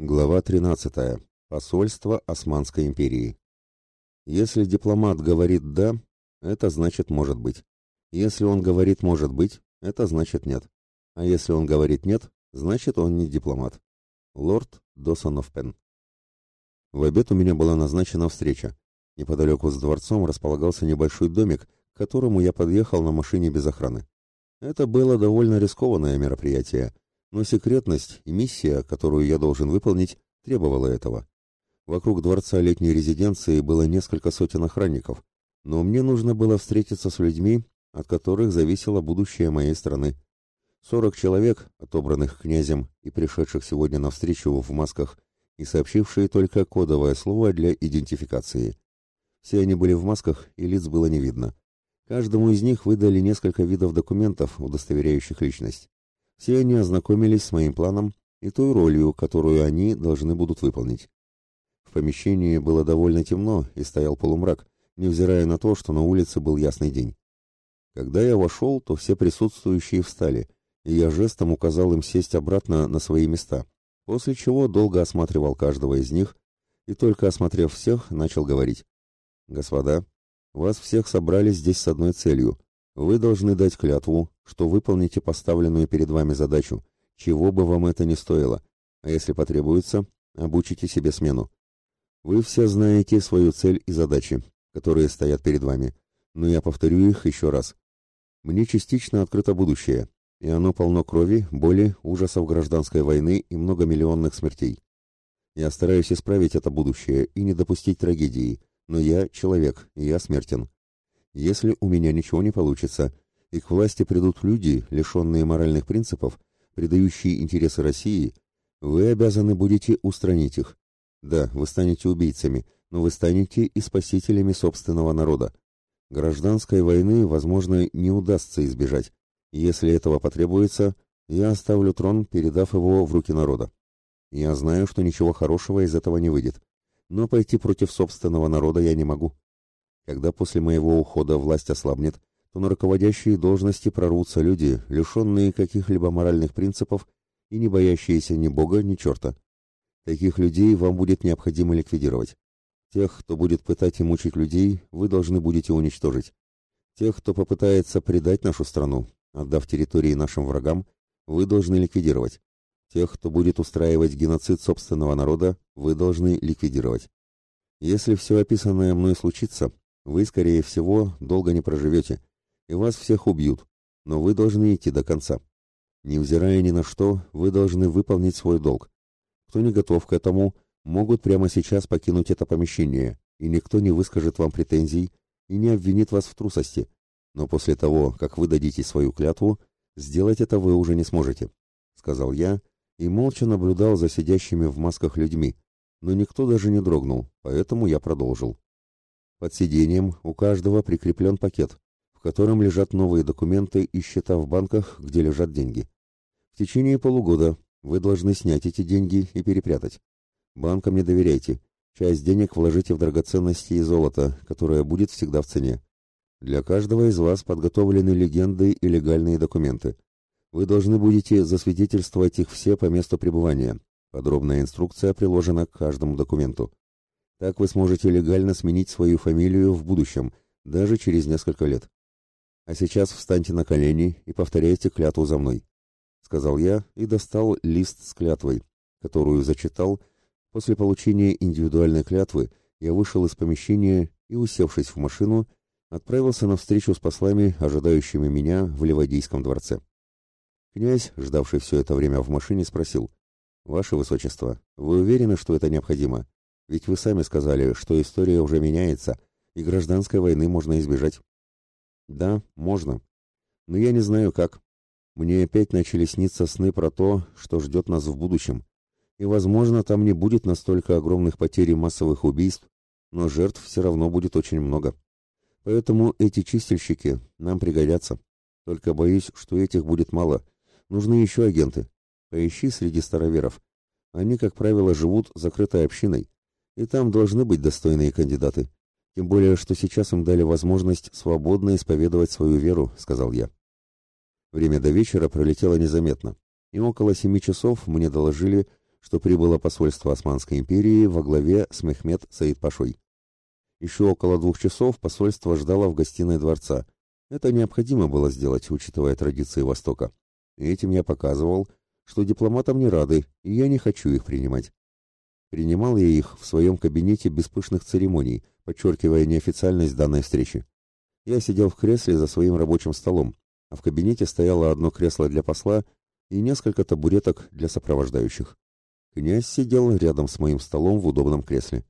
Глава 13. Посольство Османской империи. Если дипломат говорит «да», это значит «может быть». Если он говорит «может быть», это значит «нет». А если он говорит «нет», значит он не дипломат. Лорд Досонов Пен. В обед у меня была назначена встреча. Неподалеку с дворцом располагался небольшой домик, к которому я подъехал на машине без охраны. Это было довольно рискованное мероприятие – но секретность и миссия, которую я должен выполнить, требовала этого. Вокруг дворца летней резиденции было несколько сотен охранников, но мне нужно было встретиться с людьми, от которых зависело будущее моей страны. Сорок человек, отобранных князем и пришедших сегодня на встречу в масках и сообщившие только кодовое слово для идентификации. Все они были в масках, и лиц было не видно. Каждому из них выдали несколько видов документов, удостоверяющих личность. Все они ознакомились с моим планом и той ролью, которую они должны будут выполнить. В помещении было довольно темно и стоял полумрак, невзирая на то, что на улице был ясный день. Когда я вошел, то все присутствующие встали, и я жестом указал им сесть обратно на свои места, после чего долго осматривал каждого из них и только осмотрев всех, начал говорить. «Господа, вас всех собрали здесь с одной целью вы должны дать клятву, что выполните поставленную перед вами задачу, чего бы вам это ни стоило, а если потребуется, обучите себе смену. Вы все знаете свою цель и задачи, которые стоят перед вами, но я повторю их еще раз. Мне частично открыто будущее, и оно полно крови, боли, ужасов гражданской войны и многомиллионных смертей. Я стараюсь исправить это будущее и не допустить трагедии, но я человек, и я смертен. Если у меня ничего не получится, и к власти придут люди, лишенные моральных принципов, предающие интересы России, вы обязаны будете устранить их. Да, вы станете убийцами, но вы станете и спасителями собственного народа. Гражданской войны, возможно, не удастся избежать. Если этого потребуется, я оставлю трон, передав его в руки народа. Я знаю, что ничего хорошего из этого не выйдет, но пойти против собственного народа я не могу. Когда после моего ухода власть ослабнет, то на руководящие должности прорвутся люди, лишенные каких-либо моральных принципов и не боящиеся ни Бога, ни черта. Таких людей вам будет необходимо ликвидировать. Тех, кто будет пытать и мучить людей, вы должны будете уничтожить. Тех, кто попытается предать нашу страну, отдав территории нашим врагам, вы должны ликвидировать. Тех, кто будет устраивать геноцид собственного народа, вы должны ликвидировать. Если все описанное мной случится, вы, скорее всего, долго не проживете, и вас всех убьют, но вы должны идти до конца. Невзирая ни на что, вы должны выполнить свой долг. Кто не готов к этому, могут прямо сейчас покинуть это помещение, и никто не выскажет вам претензий и не обвинит вас в трусости. Но после того, как вы дадите свою клятву, сделать это вы уже не сможете, сказал я и молча наблюдал за сидящими в масках людьми, но никто даже не дрогнул, поэтому я продолжил. Под сиденьем у каждого прикреплен пакет, в котором лежат новые документы и счета в банках, где лежат деньги. В течение полугода вы должны снять эти деньги и перепрятать. Банкам не доверяйте. Часть денег вложите в драгоценности и золото, которое будет всегда в цене. Для каждого из вас подготовлены легенды и легальные документы. Вы должны будете засвидетельствовать их все по месту пребывания. Подробная инструкция приложена к каждому документу. Так вы сможете легально сменить свою фамилию в будущем, даже через несколько лет. А сейчас встаньте на колени и повторяйте клятву за мной, сказал я и достал лист с клятвой, которую зачитал. После получения индивидуальной клятвы я вышел из помещения и, усевшись в машину, отправился на встречу с послами, ожидающими меня в Ливадийском дворце. Князь, ждавший все это время в машине, спросил: "Ваше высочество, вы уверены, что это необходимо?" Ведь вы сами сказали, что история уже меняется, и гражданской войны можно избежать. Да, можно. Но я не знаю как. Мне опять начали сниться сны про то, что ждет нас в будущем. И, возможно, там не будет настолько огромных потерь и массовых убийств, но жертв все равно будет очень много. Поэтому эти чистильщики нам пригодятся. Только боюсь, что этих будет мало. Нужны еще агенты. Поищи среди староверов. Они, как правило, живут закрытой общиной и там должны быть достойные кандидаты. Тем более, что сейчас им дали возможность свободно исповедовать свою веру, сказал я. Время до вечера пролетело незаметно, и около семи часов мне доложили, что прибыло посольство Османской империи во главе с Мехмед Саид Пашой. Еще около двух часов посольство ждало в гостиной дворца. Это необходимо было сделать, учитывая традиции Востока. И этим я показывал, что дипломатам не рады, и я не хочу их принимать. Принимал я их в своем кабинете без пышных церемоний, подчеркивая неофициальность данной встречи. Я сидел в кресле за своим рабочим столом, а в кабинете стояло одно кресло для посла и несколько табуреток для сопровождающих. Князь сидел рядом с моим столом в удобном кресле.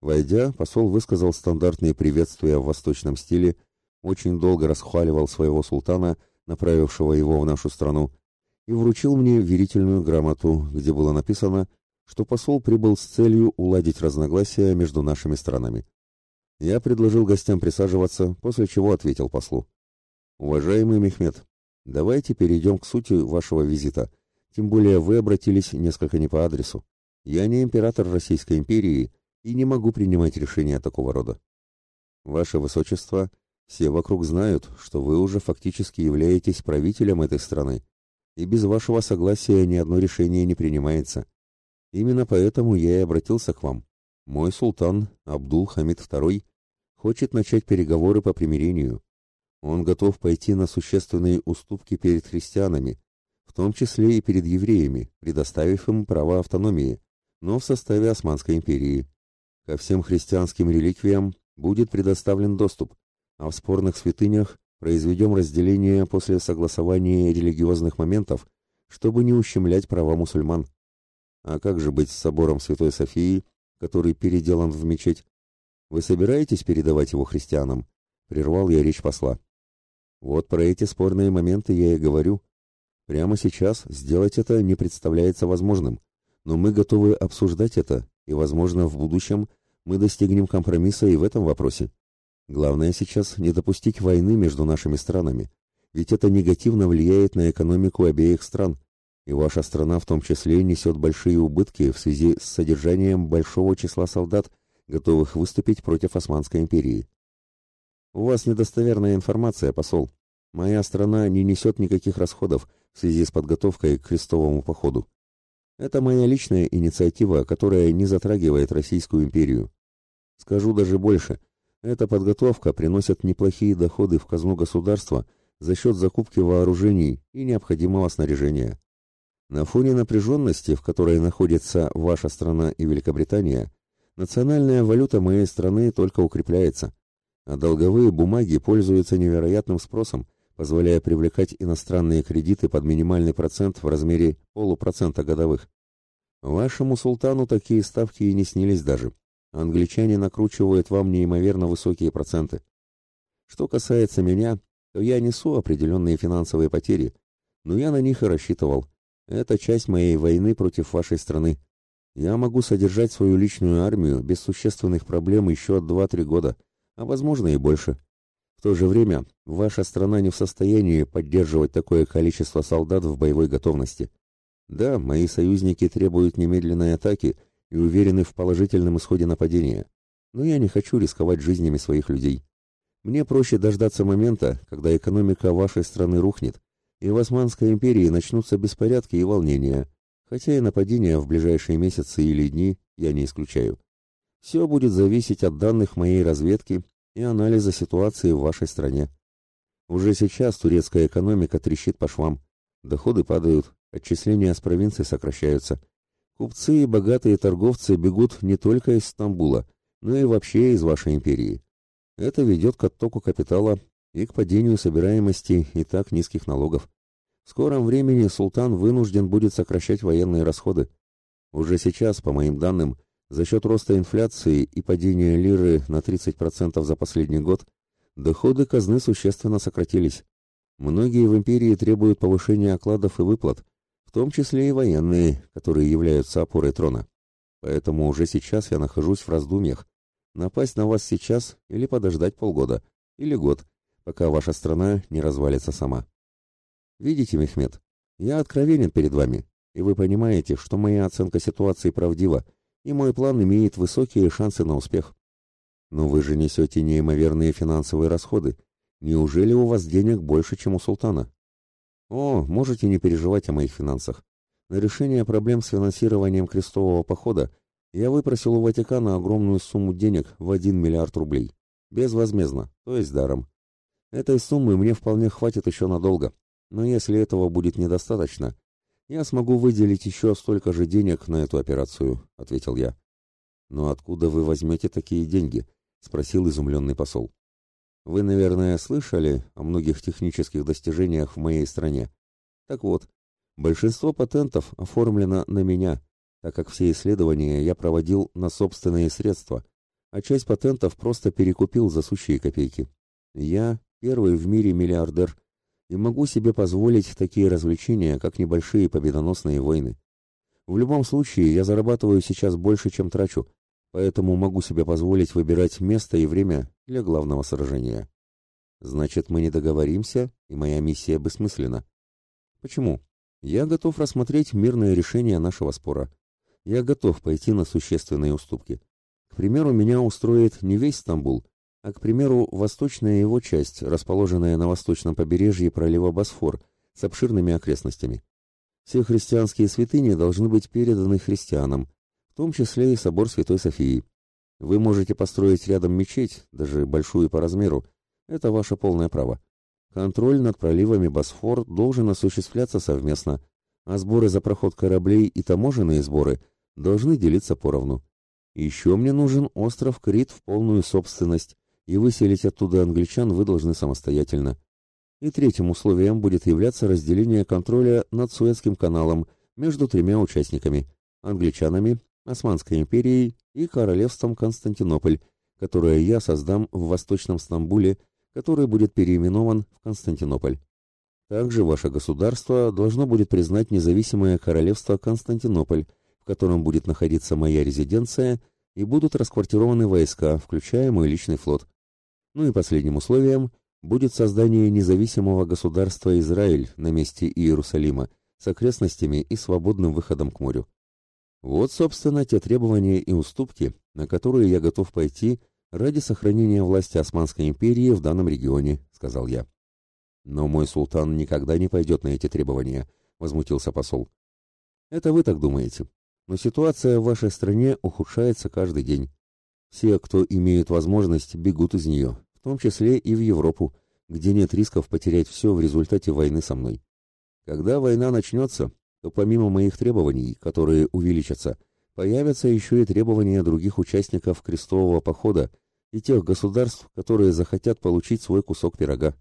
Войдя, посол высказал стандартные приветствия в восточном стиле, очень долго расхваливал своего султана, направившего его в нашу страну, и вручил мне верительную грамоту, где было написано, что посол прибыл с целью уладить разногласия между нашими странами. Я предложил гостям присаживаться, после чего ответил послу. «Уважаемый Мехмед, давайте перейдем к сути вашего визита, тем более вы обратились несколько не по адресу. Я не император Российской империи и не могу принимать решения такого рода. Ваше Высочество, все вокруг знают, что вы уже фактически являетесь правителем этой страны, и без вашего согласия ни одно решение не принимается. Именно поэтому я и обратился к вам. Мой султан, Абдул-Хамид II, хочет начать переговоры по примирению. Он готов пойти на существенные уступки перед христианами, в том числе и перед евреями, предоставив им право автономии, но в составе Османской империи. Ко всем христианским реликвиям будет предоставлен доступ, а в спорных святынях произведем разделение после согласования религиозных моментов, чтобы не ущемлять права мусульман. А как же быть с собором Святой Софии, который переделан в мечеть? Вы собираетесь передавать его христианам? Прервал я речь посла. Вот про эти спорные моменты я и говорю. Прямо сейчас сделать это не представляется возможным, но мы готовы обсуждать это, и, возможно, в будущем мы достигнем компромисса и в этом вопросе. Главное сейчас не допустить войны между нашими странами, ведь это негативно влияет на экономику обеих стран, и ваша страна в том числе несет большие убытки в связи с содержанием большого числа солдат, готовых выступить против Османской империи. У вас недостоверная информация, посол. Моя страна не несет никаких расходов в связи с подготовкой к крестовому походу. Это моя личная инициатива, которая не затрагивает Российскую империю. Скажу даже больше. Эта подготовка приносит неплохие доходы в казну государства за счет закупки вооружений и необходимого снаряжения. На фоне напряженности, в которой находится ваша страна и Великобритания, Национальная валюта моей страны только укрепляется, а долговые бумаги пользуются невероятным спросом, позволяя привлекать иностранные кредиты под минимальный процент в размере полупроцента годовых. Вашему султану такие ставки и не снились даже. Англичане накручивают вам неимоверно высокие проценты. Что касается меня, то я несу определенные финансовые потери, но я на них и рассчитывал. Это часть моей войны против вашей страны. Я могу содержать свою личную армию без существенных проблем еще 2-3 года, а возможно и больше. В то же время ваша страна не в состоянии поддерживать такое количество солдат в боевой готовности. Да, мои союзники требуют немедленной атаки и уверены в положительном исходе нападения, но я не хочу рисковать жизнями своих людей. Мне проще дождаться момента, когда экономика вашей страны рухнет, и в Османской империи начнутся беспорядки и волнения, хотя и нападения в ближайшие месяцы или дни я не исключаю. Все будет зависеть от данных моей разведки и анализа ситуации в вашей стране. Уже сейчас турецкая экономика трещит по швам. Доходы падают, отчисления с провинций сокращаются. Купцы и богатые торговцы бегут не только из Стамбула, но и вообще из вашей империи. Это ведет к оттоку капитала и к падению собираемости и так низких налогов. В скором времени султан вынужден будет сокращать военные расходы. Уже сейчас, по моим данным, за счет роста инфляции и падения лиры на 30% за последний год, доходы казны существенно сократились. Многие в империи требуют повышения окладов и выплат, в том числе и военные, которые являются опорой трона. Поэтому уже сейчас я нахожусь в раздумьях, напасть на вас сейчас или подождать полгода, или год, пока ваша страна не развалится сама. Видите, Мехмед, я откровенен перед вами, и вы понимаете, что моя оценка ситуации правдива, и мой план имеет высокие шансы на успех. Но вы же несете неимоверные финансовые расходы. Неужели у вас денег больше, чем у султана? О, можете не переживать о моих финансах. на решение проблем с финансированием крестового похода я выпросил у Ватикана огромную сумму денег в 1 миллиард рублей. Безвозмездно, то есть даром. Этой суммы мне вполне хватит еще надолго, но если этого будет недостаточно, я смогу выделить еще столько же денег на эту операцию, ответил я. Но откуда вы возьмете такие деньги? спросил изумленный посол. Вы, наверное, слышали о многих технических достижениях в моей стране. Так вот, большинство патентов оформлено на меня, так как все исследования я проводил на собственные средства, а часть патентов просто перекупил за сущие копейки. Я первый в мире миллиардер и могу себе позволить такие развлечения, как небольшие победоносные войны. В любом случае, я зарабатываю сейчас больше, чем трачу, поэтому могу себе позволить выбирать место и время для главного сражения. Значит, мы не договоримся, и моя миссия бессмысленна. Почему? Я готов рассмотреть мирное решение нашего спора. Я готов пойти на существенные уступки. К примеру, меня устроит не весь Стамбул, а, к примеру, восточная его часть, расположенная на восточном побережье пролива Босфор, с обширными окрестностями. Все христианские святыни должны быть переданы христианам, в том числе и собор Святой Софии. Вы можете построить рядом мечеть, даже большую по размеру. Это ваше полное право. Контроль над проливами Босфор должен осуществляться совместно, а сборы за проход кораблей и таможенные сборы должны делиться поровну. Еще мне нужен остров Крит в полную собственность, и выселить оттуда англичан вы должны самостоятельно. И третьим условием будет являться разделение контроля над Суэцким каналом между тремя участниками – англичанами, Османской империей и королевством Константинополь, которое я создам в Восточном Стамбуле, который будет переименован в Константинополь. Также ваше государство должно будет признать независимое королевство Константинополь, в котором будет находиться моя резиденция, и будут расквартированы войска, включая мой личный флот. Ну и последним условием будет создание независимого государства Израиль на месте Иерусалима с окрестностями и свободным выходом к морю. Вот, собственно, те требования и уступки, на которые я готов пойти ради сохранения власти Османской империи в данном регионе, сказал я. Но мой султан никогда не пойдет на эти требования, возмутился посол. Это вы так думаете. Но ситуация в вашей стране ухудшается каждый день. Все, кто имеет возможность, бегут из нее, том числе и в Европу, где нет рисков потерять все в результате войны со мной. Когда война начнется, то помимо моих требований, которые увеличатся, появятся еще и требования других участников крестового похода и тех государств, которые захотят получить свой кусок пирога.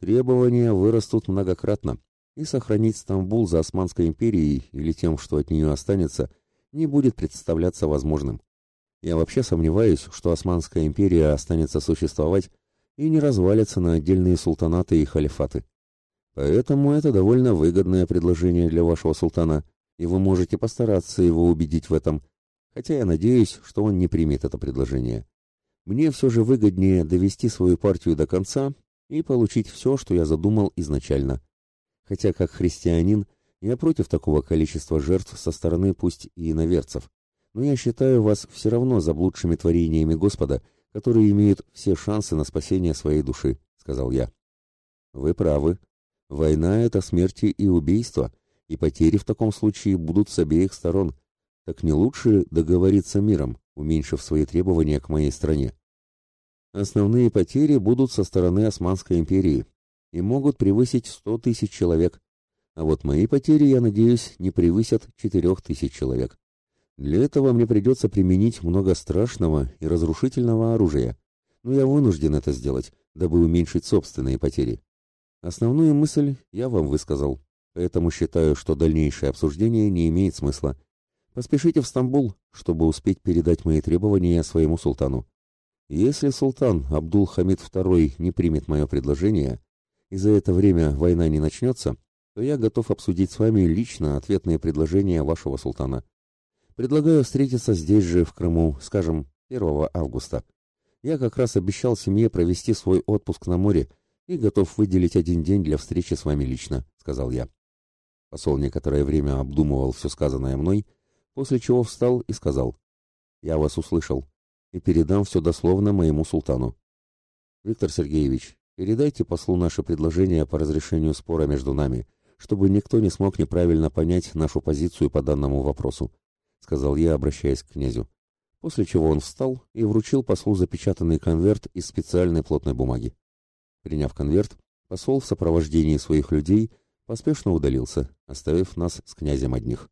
Требования вырастут многократно, и сохранить Стамбул за Османской империей или тем, что от нее останется, не будет представляться возможным. Я вообще сомневаюсь, что Османская империя останется существовать и не развалится на отдельные султанаты и халифаты. Поэтому это довольно выгодное предложение для вашего султана, и вы можете постараться его убедить в этом, хотя я надеюсь, что он не примет это предложение. Мне все же выгоднее довести свою партию до конца и получить все, что я задумал изначально. Хотя как христианин я против такого количества жертв со стороны пусть и иноверцев, но я считаю вас все равно заблудшими творениями Господа, которые имеют все шансы на спасение своей души, сказал я. Вы правы, Война — это смерти и убийства, и потери в таком случае будут с обеих сторон. Так не лучше договориться миром, уменьшив свои требования к моей стране. Основные потери будут со стороны Османской империи и могут превысить сто тысяч человек, а вот мои потери, я надеюсь, не превысят четырех тысяч человек. Для этого мне придется применить много страшного и разрушительного оружия, но я вынужден это сделать, дабы уменьшить собственные потери. Основную мысль я вам высказал, поэтому считаю, что дальнейшее обсуждение не имеет смысла. Поспешите в Стамбул, чтобы успеть передать мои требования своему султану. Если султан Абдул-Хамид II не примет мое предложение, и за это время война не начнется, то я готов обсудить с вами лично ответные предложения вашего султана. Предлагаю встретиться здесь же, в Крыму, скажем, 1 августа. Я как раз обещал семье провести свой отпуск на море, и готов выделить один день для встречи с вами лично», — сказал я. Посол некоторое время обдумывал все сказанное мной, после чего встал и сказал, «Я вас услышал и передам все дословно моему султану. Виктор Сергеевич, передайте послу наше предложение по разрешению спора между нами, чтобы никто не смог неправильно понять нашу позицию по данному вопросу, сказал я, обращаясь к князю. После чего он встал и вручил послу запечатанный конверт из специальной плотной бумаги. Приняв конверт, посол в сопровождении своих людей поспешно удалился, оставив нас с князем одних.